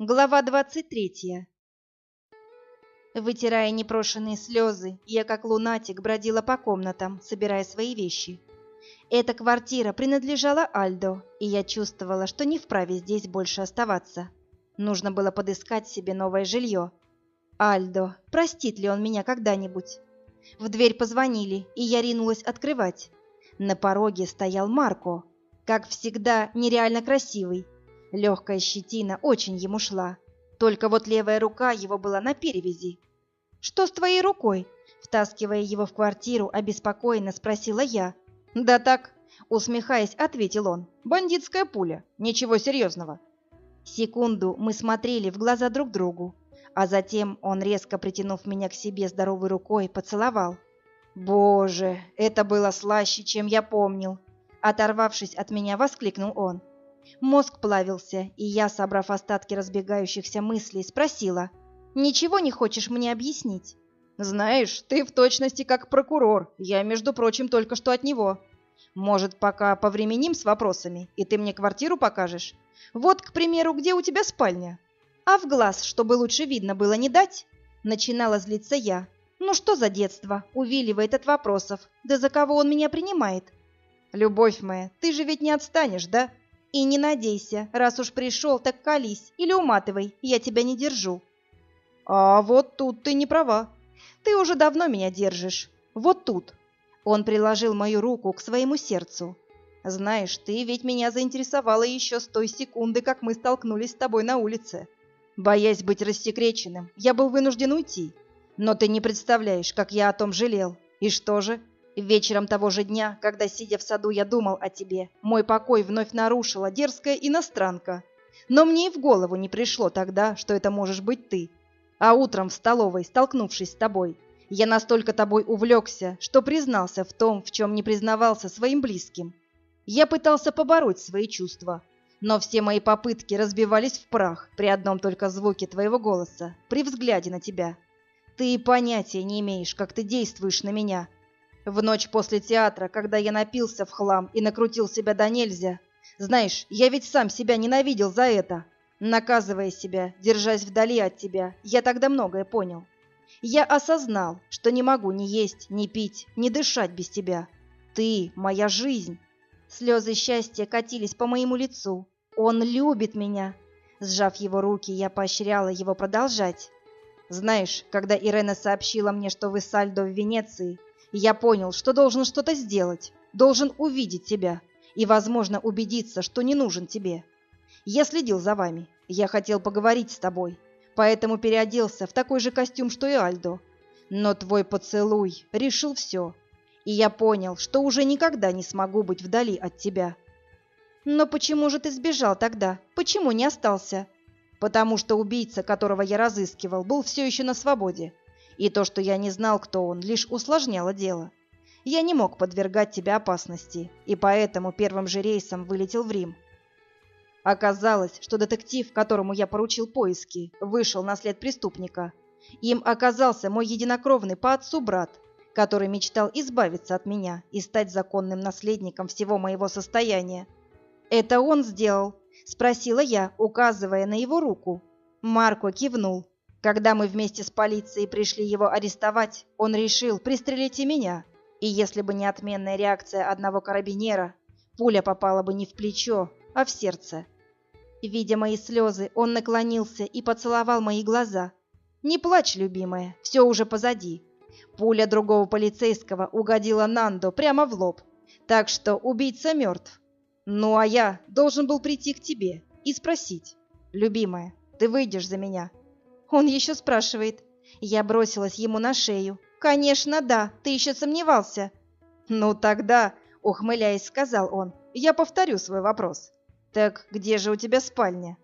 Глава 23. Вытирая непрошенные слезы, я как лунатик бродила по комнатам, собирая свои вещи. Эта квартира принадлежала Альдо, и я чувствовала, что не вправе здесь больше оставаться. Нужно было подыскать себе новое жилье. Альдо, простит ли он меня когда-нибудь? В дверь позвонили, и я ринулась открывать. На пороге стоял Марко, как всегда, нереально красивый, Легкая щетина очень ему шла. Только вот левая рука его была на перевязи. «Что с твоей рукой?» Втаскивая его в квартиру, обеспокоенно спросила я. «Да так», — усмехаясь, ответил он. «Бандитская пуля. Ничего серьезного». Секунду мы смотрели в глаза друг другу, а затем он, резко притянув меня к себе здоровой рукой, поцеловал. «Боже, это было слаще, чем я помнил!» Оторвавшись от меня, воскликнул он. Мозг плавился, и я, собрав остатки разбегающихся мыслей, спросила, «Ничего не хочешь мне объяснить?» «Знаешь, ты в точности как прокурор, я, между прочим, только что от него. Может, пока повременим с вопросами, и ты мне квартиру покажешь? Вот, к примеру, где у тебя спальня?» «А в глаз, чтобы лучше видно было, не дать?» Начинала злиться я. «Ну что за детство?» Увиливает от вопросов. «Да за кого он меня принимает?» «Любовь моя, ты же ведь не отстанешь, да?» И не надейся, раз уж пришел, так колись или уматывай, я тебя не держу. А вот тут ты не права. Ты уже давно меня держишь. Вот тут. Он приложил мою руку к своему сердцу. Знаешь, ты ведь меня заинтересовала еще с той секунды, как мы столкнулись с тобой на улице. Боясь быть рассекреченным, я был вынужден уйти. Но ты не представляешь, как я о том жалел. И что же? Вечером того же дня, когда, сидя в саду, я думал о тебе, мой покой вновь нарушила дерзкая иностранка. Но мне и в голову не пришло тогда, что это можешь быть ты. А утром в столовой, столкнувшись с тобой, я настолько тобой увлекся, что признался в том, в чем не признавался своим близким. Я пытался побороть свои чувства, но все мои попытки разбивались в прах при одном только звуке твоего голоса, при взгляде на тебя. Ты и понятия не имеешь, как ты действуешь на меня, в ночь после театра, когда я напился в хлам и накрутил себя до нельзя. Знаешь, я ведь сам себя ненавидел за это. Наказывая себя, держась вдали от тебя, я тогда многое понял. Я осознал, что не могу ни есть, ни пить, ни дышать без тебя. Ты — моя жизнь. Слезы счастья катились по моему лицу. Он любит меня. Сжав его руки, я поощряла его продолжать. Знаешь, когда Ирена сообщила мне, что вы с Альдо в Венеции, я понял, что должен что-то сделать, должен увидеть тебя и, возможно, убедиться, что не нужен тебе. Я следил за вами, я хотел поговорить с тобой, поэтому переоделся в такой же костюм, что и Альдо. Но твой поцелуй решил все, и я понял, что уже никогда не смогу быть вдали от тебя. Но почему же ты сбежал тогда? Почему не остался? Потому что убийца, которого я разыскивал, был все еще на свободе. И то, что я не знал, кто он, лишь усложняло дело. Я не мог подвергать тебя опасности, и поэтому первым же рейсом вылетел в Рим. Оказалось, что детектив, которому я поручил поиски, вышел на след преступника. Им оказался мой единокровный по отцу брат, который мечтал избавиться от меня и стать законным наследником всего моего состояния. «Это он сделал?» – спросила я, указывая на его руку. Марко кивнул. Когда мы вместе с полицией пришли его арестовать, он решил пристрелить и меня. И если бы не отменная реакция одного карабинера, пуля попала бы не в плечо, а в сердце. Видя мои слезы, он наклонился и поцеловал мои глаза. «Не плачь, любимая, все уже позади». Пуля другого полицейского угодила Нандо прямо в лоб, так что убийца мертв. Ну а я должен был прийти к тебе и спросить, «Любимая, ты выйдешь за меня?» Он еще спрашивает. Я бросилась ему на шею. «Конечно, да, ты еще сомневался». «Ну тогда», — ухмыляясь, сказал он, — «я повторю свой вопрос. Так где же у тебя спальня?»